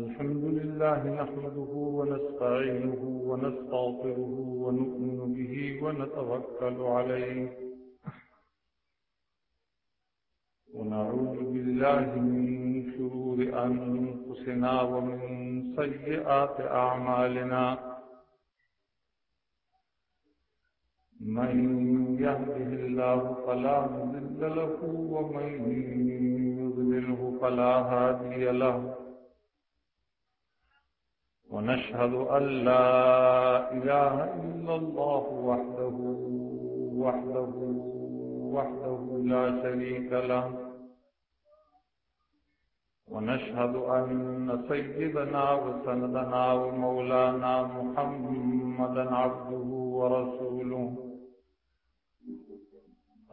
الحمد لله نحمده ونستعينه ونستغفره ونؤمن به ونتوكل عليه ونعوذ بالله من شرور أنفسنا ومن سيئات أعمالنا من يهده الله فلا مذل له ومن يذلله فلا هادي له ونشهد أن لا إله إلا الله وحده وحده وحده لا شريك له ونشهد أن سيدنا وسندنا ومولانا محمدا عبده ورسوله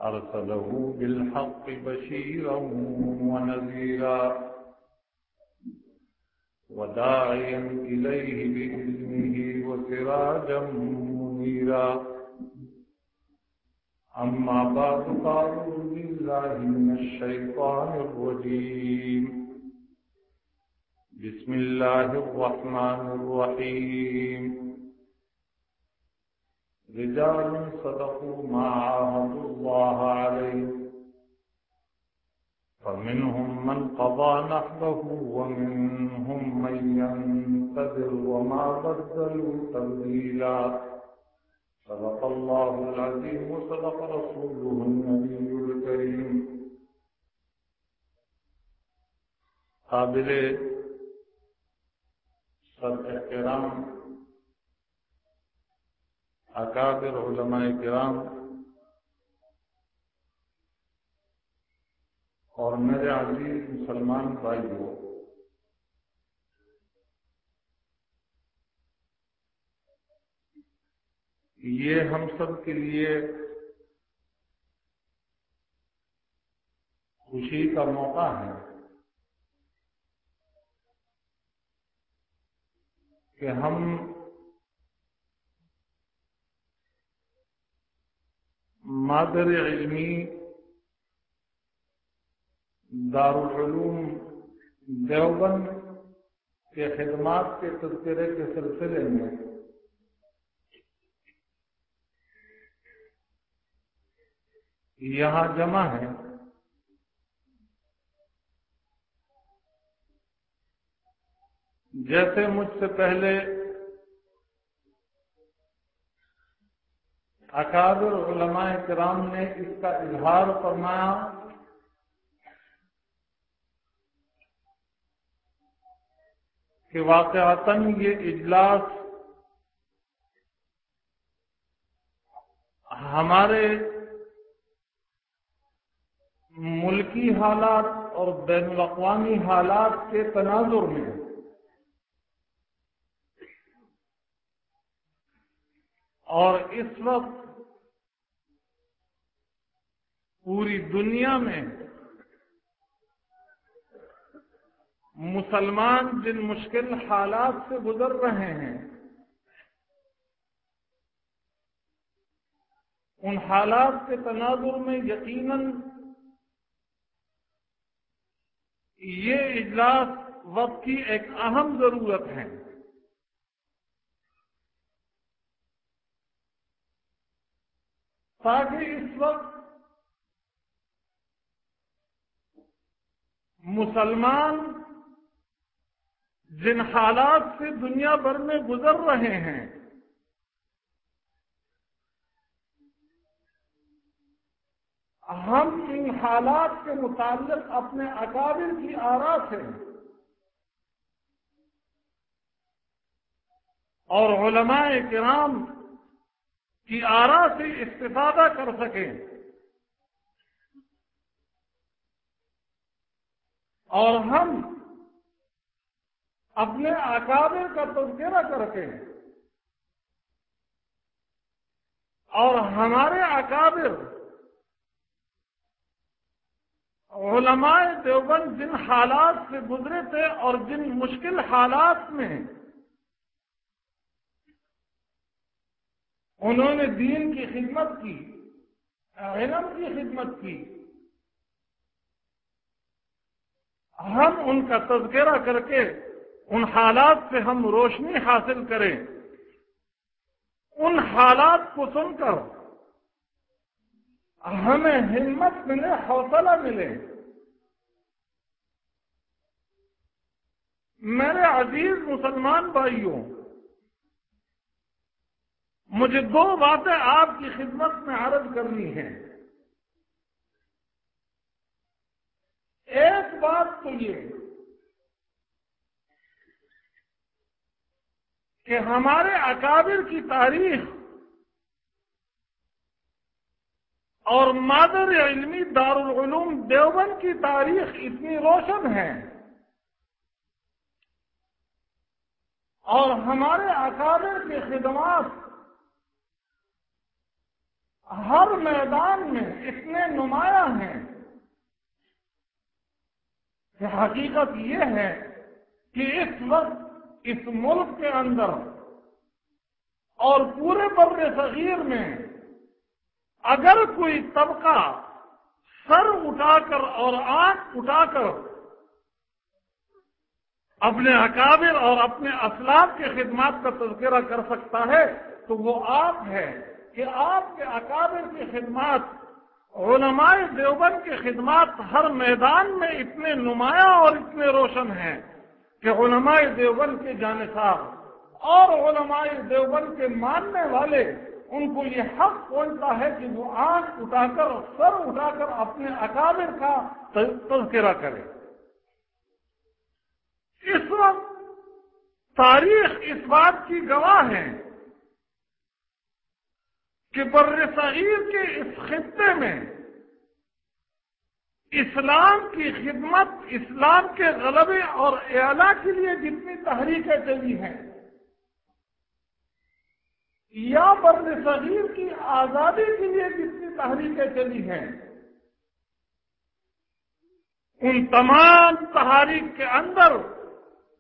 أرسله بالحق بشيرا ونذيرا وداعيا إليه بإذنه وسراجا منيرا. أما بعد، فأعوذ بالله من الشيطان الرجيم. بسم الله الرحمن الرحيم. رجال صدقوا ما عاهدوا الله عليه. فمنهم من قضى نحبه ومنهم من ينتظر وما بدلوا تبديلا. صدق الله العظيم وصدق رسوله النبي الكريم. قابل سب احترام اکابر علماء کرام اور میرے عزیز مسلمان بھائیوں یہ ہم سب کے لیے خوشی کا موقع ہے کہ ہم مادر علمی دارالعلوم دیوبند کے خدمات کے تذکرے کے سلسلے میں یہاں جمع ہے جیسے مجھ سے پہلے اکابر علماء کرام نے اس کا اظہار فرمایا۔ کہ واقعات یہ اجلاس ہمارے ملکی حالات اور بین الاقوامی حالات کے تناظر میں اور اس وقت پوری دنیا میں مسلمان جن مشکل حالات سے گزر رہے ہیں، ان حالات کے تناظر میں یقیناً یہ اجلاس وقت کی ایک اہم ضرورت ہے۔ تاکہ اس وقت مسلمان جن حالات سے دنیا بھر میں گزر رہے ہیں، ہم ان حالات کے متعلق اپنے اکابر کی آرا سے اور علماء کرام کی آرا سے استفادہ کر سکیں۔ اور ہم اپنے اکابر کا تذکرہ کر کے اور ہمارے اکابر علماء دیوبند جن حالات سے گزرے تھے اور جن مشکل حالات میں انہوں نے دین کی خدمت کی، علم کی خدمت کی ہم ان کا تذکرہ کر کے ان حالات سے ہم روشنی حاصل کریں۔ ان حالات کو سن کر ہمیں ہمت ملے، حوصلہ ملے۔ میرے عزیز مسلمان بھائیوں، مجھے دو باتیں آپ کی خدمت میں عرض کرنی ہے ایک بات تو یہ کہ ہمارے اکابر کی تاریخ اور مادر علمی دارالعلوم دیوبند کی تاریخ اتنی روشن ہے اور ہمارے اکابر کی خدمات ہر میدان میں اتنے نمایاں ہیں حقیقت یہ ہے کہ اس وقت اس ملک کے اندر اور پورے بر صغیر میں اگر کوئی طبقہ سر اٹھا کر اور آنکھ اٹھا کر اپنے اکابر اور اپنے اسلاف کے خدمات کا تذکرہ کر سکتا ہے تو وہ آپ ہے کہ آپ کے اکابر کی خدمات علماء دیوبند کی خدمات ہر میدان میں اتنے نمایاں اور اتنے روشن ہیں کہ علماء دیوبند کے جانصار اور علماء دیوبند کے ماننے والے، ان کو یہ حق پہنچتا ہے کہ وہ آنکھ اٹھا کر سر اٹھا کر اپنے اکابر کا تذکرہ کرے۔ اس وقت تاریخ اس بات کی گواہ ہے کہ بر صغیر کے اس خطے میں اسلام کی خدمت، اسلام کے غلبے اور اعلیٰ کے لیے جتنی تحریکیں چلی ہیں، یا بر صغیر کی آزادی کے لیے جتنی تحریکیں چلی ہیں، ان تمام تحریک کے اندر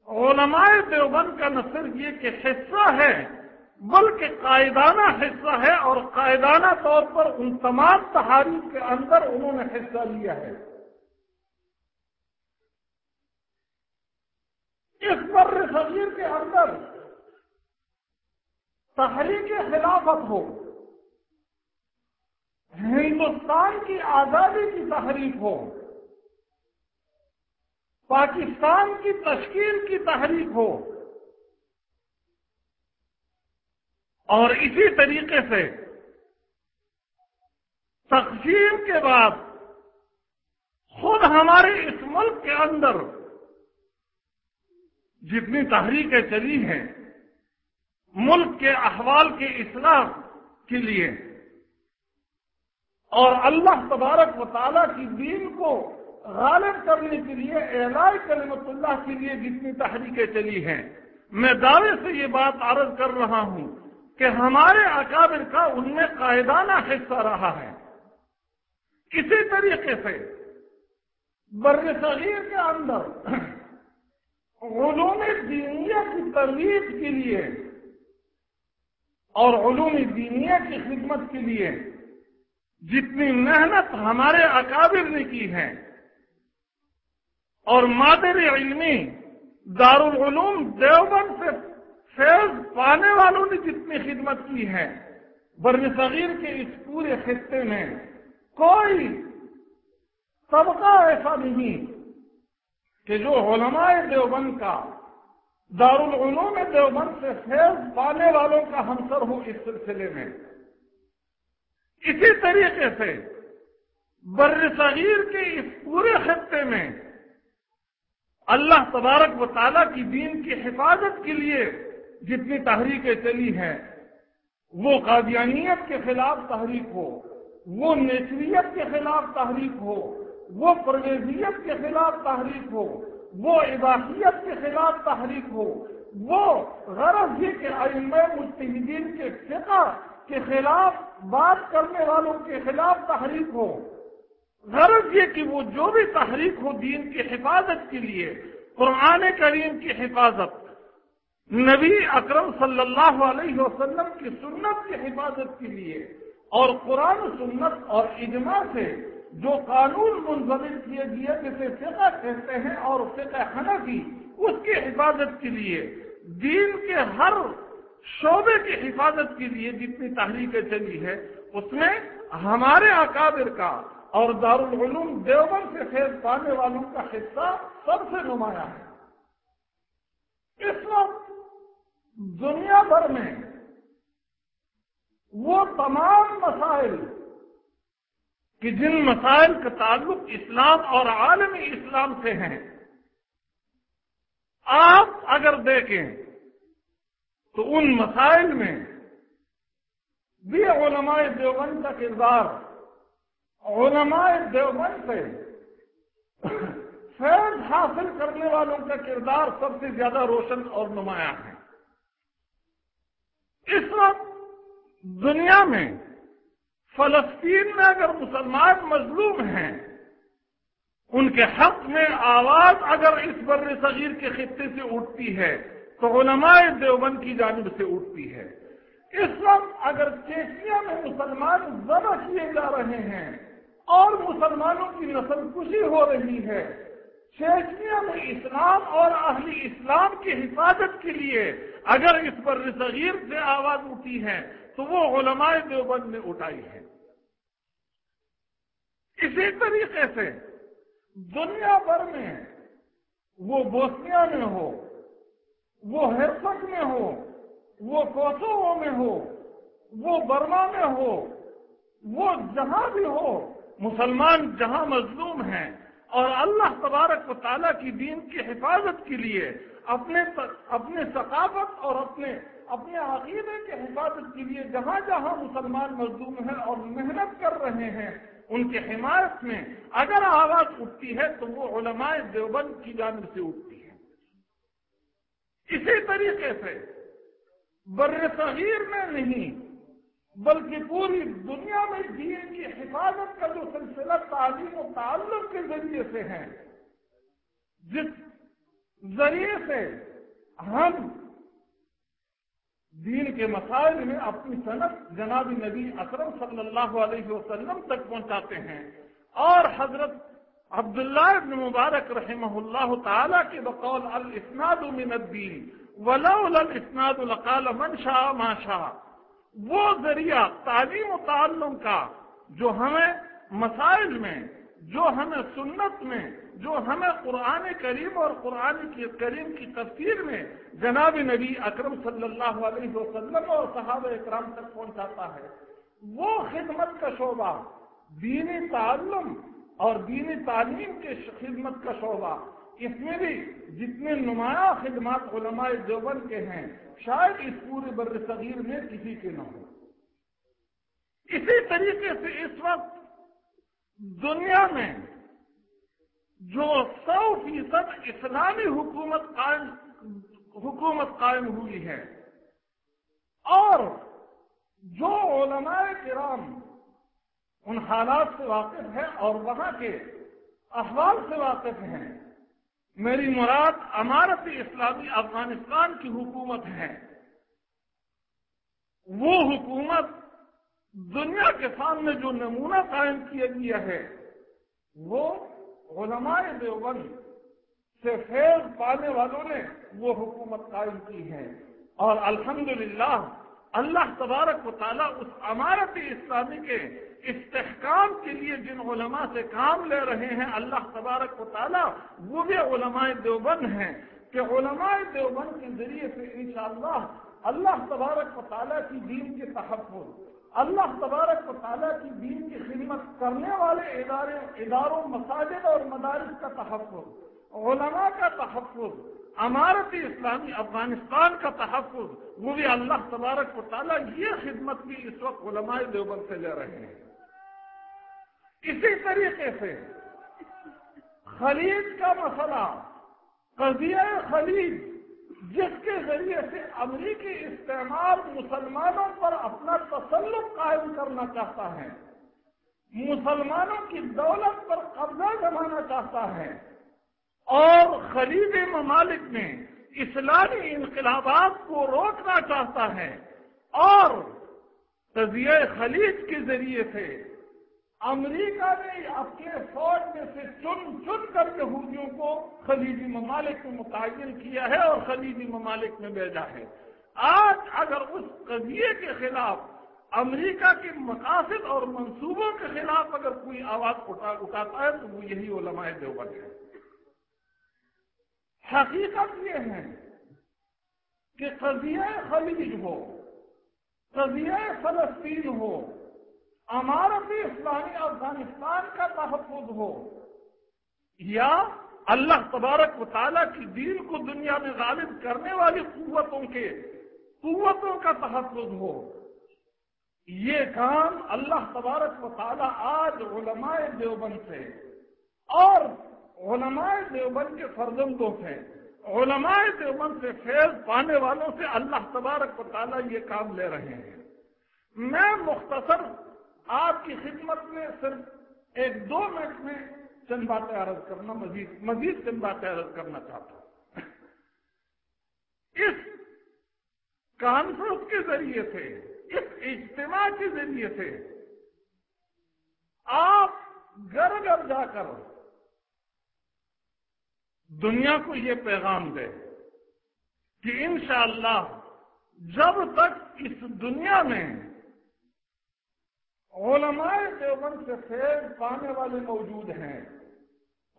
علماء دیوبند کا نہ صرف یہ کہ حصہ ہے بلکہ قائدانہ حصہ ہے اور قائدانہ طور پر ان تمام تحریک کے اندر انہوں نے حصہ لیا ہے۔ اس پر صغیر کے اندر تحریک خلافت ہو، ہندوستان کی آزادی کی تحریک ہو، پاکستان کی تشکیل کی تحریک ہو اور اسی طریقے سے تقسیم کے بعد خود ہمارے اس ملک کے اندر جتنی تحریکیں چلی ہیں، ملک کے احوال کے اصلاح کے لیے اور اللہ تبارک و تعالیٰ کی دین کو غالب کرنے کے لیے، اعلان کلمت اللہ کے لیے جتنی تحریکیں چلی ہیں۔ میں دعوے سے یہ بات عرض کر رہا ہوں کہ ہمارے اکابر کا ان میں قائدانہ حصہ رہا ہے۔ اسی طریقے سے بر صغیر کے اندر علوم دینیا کی ترویج کے لیے اور علوم دینیا کی خدمت کے لیے جتنی محنت ہمارے اکابر نے کی ہے اور مادر علمی دارالعلوم دیوبند سے فیض پانے والوں نے جتنی خدمت کی ہے بر صغیر کے اس پورے خطے میں کوئی طبقہ ایسا نہیں کہ جو علماء دیوبند کا، دارالعلوم دیوبند سے فیض پانے والوں کا ہمسر ہو اس سلسلے میں۔ اسی طریقے سے بر صغیر کے اس پورے خطے میں اللہ تبارک و تعالیٰ کی دین کی حفاظت کے لیے جتنی تحریکیں چلی ہیں وہ قادیانیت کے خلاف تحریک ہو، وہ نیچریت کے خلاف تحریک ہو، وہ پرویزیت کے خلاف تحریک ہو، وہ اباحیت کے خلاف تحریک ہو، وہ غرض یہ کہ علم مجتہدین کے فقہ کے خلاف بات کرنے والوں کے خلاف تحریک ہو۔ غرض یہ کہ وہ جو بھی تحریک ہو دین کی حفاظت کے لیے، قرآن کریم کی حفاظت نبی اکرم صلی اللہ علیہ وسلم کی سنت کی حفاظت کے لیے اور قرآن سنت اور اجماع سے جو قانون منظم کیے گئے، جسے فقہ کہتے ہیں اور فقہ حنفی، اس کی حفاظت کے لیے، دین کے ہر شعبے کی حفاظت کے لیے جتنی تحریکیں چلی ہے اس میں ہمارے اکابر کا اور دارالعلوم دیوبند سے فیض پانے والوں کا حصہ سب سے نمایاں ہے۔ اس وقت دنیا بھر میں وہ تمام مسائل کہ جن مسائل کا تعلق اسلام اور عالمی اسلام سے ہیں، آپ اگر دیکھیں تو ان مسائل میں بھی علماء دیوبند کا کردار، علماء دیوبند سے فیض حاصل کرنے والوں کا کردار سب سے زیادہ روشن اور نمایاں ہے۔ اس وقت دنیا میں فلسطین میں اگر مسلمان مظلوم ہیں، ان کے حق میں آواز اگر اس بر صغیر کے خطے سے اٹھتی ہے، تو علماء دیوبند کی جانب سے اٹھتی ہے۔ اس وقت اگر چیشیا میں مسلمان ذبح کیے جا رہے ہیں اور مسلمانوں کی نسل کشی ہو رہی ہے چیشیا میں اسلام اور اہلی اسلام کی حفاظت کے لیے اگر اس پر صغیر سے آواز اٹھی ہے تو وہ علماء دیوبند نے اٹھائی ہے۔ اسی طریقے سے دنیا بھر میں وہ بوسنیا میں ہو، وہ ہرسک میں ہو، وہ کوسوو میں ہو، وہ برما میں ہو، وہ جہاں بھی ہو، مسلمان جہاں مظلوم ہیں اور اللہ تبارک و تعالیٰ کی دین کی حفاظت کے لیے اپنے اپنے ثقافت اور اپنے اپنے عقیدے کے حفاظت کے لیے جہاں جہاں مسلمان مظلوم ہیں اور محنت کر رہے ہیں، ان کی حمایت میں اگر آواز اٹھتی ہے تو وہ علماء دیوبند کی جانب سے اٹھتی ہے اسی طریقے سے بر صغیر میں نہیں بلکہ پوری دنیا میں دین کی حفاظت کا جو سلسلہ تعلیم و تعلق کے ذریعے سے ہے، جس ذریعے سے ہم دین کے مسائل میں اپنی صنعت جناب نبی اکرم صلی اللہ علیہ وسلم تک پہنچاتے ہیں اور حضرت عبداللہ ابن مبارک رحمہ اللہ تعالی کے بقول الاسناد من الدین، ولولا الاسناد لقال من شاء ما شاء۔ وہ ذریعہ تعلیم و تعلم کا جو ہمیں مسائل میں، جو ہمیں سنت میں، جو ہمیں قرآن کریم اور قرآن کی کریم کی تفسیر میں جناب نبی اکرم صلی اللہ علیہ وسلم اور صحابہ اکرام تک پہنچاتا ہے، وہ خدمت کا شعبہ، دینی تعلم اور دینی تعلیم کے خدمت کا شعبہ۔ اس میں بھی جتنے نمایاں خدمات علماء دیوبند کے ہیں، شاید اس پورے بر صغیر میں کسی کے نہ ہو۔ اسی طریقے سے اس وقت دنیا میں جو سو فیصد اسلامی حکومت قائم حکومت قائم ہوئی ہے، اور جو علماء کرام ان حالات سے واقف ہیں اور وہاں کے احوال سے واقف ہیں میری مراد امارت اسلامی افغانستان کی حکومت ہے۔ وہ حکومت دنیا کے سامنے جو نمونہ قائم کیا گیا ہے، وہ علماء دیوبند سے فیض پانے والوں نے وہ حکومت قائم کی ہے۔ اور الحمدللہ اللہ تبارک و تعالیٰ اس عمارت اسلامی کے استحکام کے لیے جن علماء سے کام لے رہے ہیں، اللہ تبارک و تعالیٰ وہ بھی علماء دیوبند ہیں کہ علماء دیوبند کے ذریعے سے انشاءاللہ اللہ تبارک و تعالیٰ کی دین کے تحفظ، اللہ تبارک و تعالیٰ کی دین کی خدمت کرنے والے ادارے، اداروں، مساجد اور مدارس کا تحفظ، علماء کا تحفظ امارت اسلامی افغانستان کا تحفظ، وہ بھی اللہ تبارک و تعالیٰ یہ خدمت بھی اس وقت علماء دیوبند سے لے رہے ہیں۔ اسی طریقے سے خلیج کا مسئلہ، قضیہ خلیج، جس کے ذریعے سے امریکی استعمال مسلمانوں پر اپنا تسلط قائم کرنا چاہتا ہے، مسلمانوں کی دولت پر قبضہ جمانا چاہتا ہے۔ اور خرید ممالک میں اسلامی انقلابات کو روکنا چاہتا ہے اور تزیہ خلیج کے ذریعے سے امریکہ نے اپنے فوج میں سے چن چن کر یہودیوں کو خلیجی ممالک میں متعین کیا ہے اور خلیجی ممالک میں بھیجا ہے۔ آج اگر اس قضیے کے خلاف امریکہ کے مقاصد اور منصوبوں کے خلاف اگر کوئی آواز اٹھاتا ہے تو وہ یہی علماء دیوبند ہے حقیقت یہ ہے کہ قضیہ خلیج ہو، قضیہ فلسطین ہو، امارت اسلامی افغانستان کا تحفظ ہو، یا اللہ تبارک و تعالیٰ کی دین کو دنیا میں غالب کرنے والی قوتوں کے، قوتوں کا تحفظ ہو۔ یہ کام اللہ تبارک و تعالیٰ آج علماء دیوبند سے اور علماء دیوبند کے فرزندوں سے علماء دیوبند سے فیض پانے والوں سے اللہ تبارک و تعالیٰ یہ کام لے رہے ہیں۔ میں مختصر آپ کی خدمت میں صرف ایک دو منٹ میں چند باتیں عرض کرنا، مزید مزید چند باتیں عرض کرنا چاہتا ہوں۔ اس کانفرنس کے ذریعے سے، اس اجتماع کے ذریعے سے آپ گھر گھر جا کر دنیا کو یہ پیغام دے کہ انشاءاللہ جب تک اس دنیا میں علماء دیوبند سے فیض پانے والے موجود ہیں،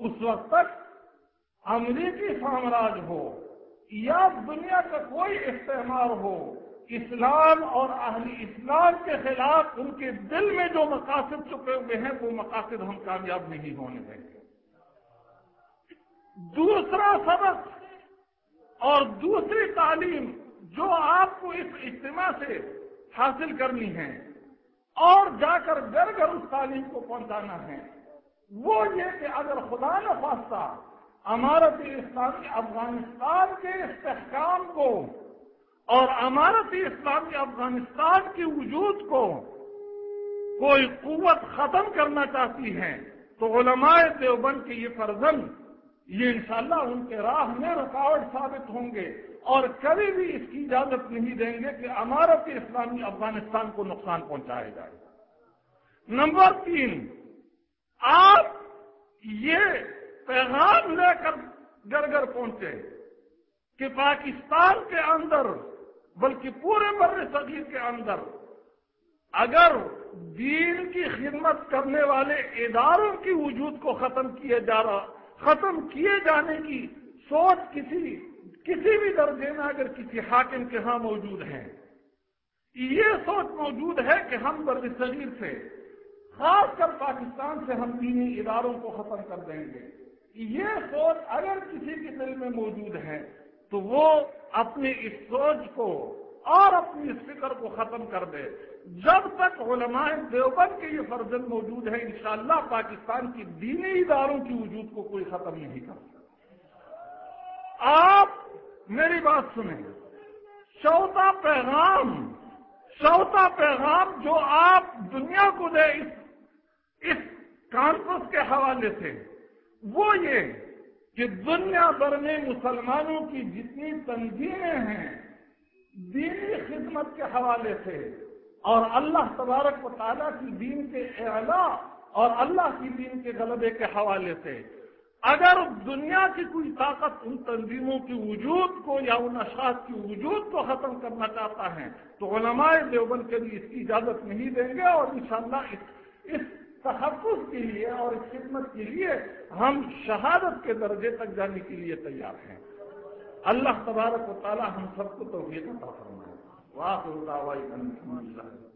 اس وقت تک امریکی سامراج ہو یا دنیا کا کوئی استعمال ہو، اسلام اور اہل اسلام کے خلاف ان کے دل میں جو مقاصد چکے ہوئے ہیں، وہ مقاصد ہم کامیاب نہیں ہونے دیں گے۔ دوسرا سبق اور دوسری تعلیم جو آپ کو اس اجتماع سے حاصل کرنی ہے اور جا کر گھر گھر اس تعلیم کو پہنچانا ہے، وہ یہ کہ اگر خدا نہ خواستہ امارت اسلامی افغانستان کے استحکام کو اور امارت اسلامی افغانستان کے وجود کو کوئی قوت ختم کرنا چاہتی ہے تو علماء دیوبند کے یہ فرزن یہ انشاءاللہ ان کے راہ میں رکاوٹ ثابت ہوں گے اور کبھی بھی اس کی اجازت نہیں دیں گے کہ امارت اسلامی افغانستان کو نقصان پہنچایا جائے۔ نمبر تین، آپ یہ پیغام لے کر گھر گھر پہنچے کہ پاکستان کے اندر، بلکہ پورے بر صغیر کے اندر، اگر دین کی خدمت کرنے والے اداروں کی وجود کو ختم کیے جا رہا ختم کیے جانے کی سوچ کسی کسی بھی درجے میں اگر کسی حاکم کے ہاں موجود ہے یہ سوچ موجود ہے کہ ہم بر صغیر سے، خاص کر پاکستان سے ہم دینی اداروں کو ختم کر دیں گے۔ یہ سوچ اگر کسی کے دل میں موجود ہے تو وہ اپنی اس سوچ کو اور اپنی اس فکر کو ختم کر دے۔ جب تک علماء دیوبند کے یہ فرزن موجود ہے انشاءاللہ پاکستان کی دینی اداروں کی وجود کو کوئی ختم نہیں کر سکتا آپ میری بات سنیں۔ چوتھا پیغام چوتھا پیغام جو آپ دنیا کو دے اس اس کانفرنس کے حوالے سے، وہ یہ کہ دنیا بھر میں مسلمانوں کی جتنی تنظیمیں ہیں دینی خدمت کے حوالے سے اور اللہ تبارک و تعالیٰ کی دین کے اعلیٰ اور اللہ کی دین کے غلبے کے حوالے سے اگر دنیا کی کوئی طاقت ان تنظیموں کی وجود کو یا ان اشخاص کی وجود کو ختم کرنا چاہتا ہے، تو علماء دیوبند کے لیے اس کی اجازت نہیں دیں گے اور انشاءاللہ اس اس تحفظ کے لیے اور اس خدمت کے لیے ہم شہادت کے درجے تک جانے کے لیے تیار ہیں۔ اللہ تبارک و تعالی ہم سب کو توفیق عطا فرمائے۔ واہ اللہ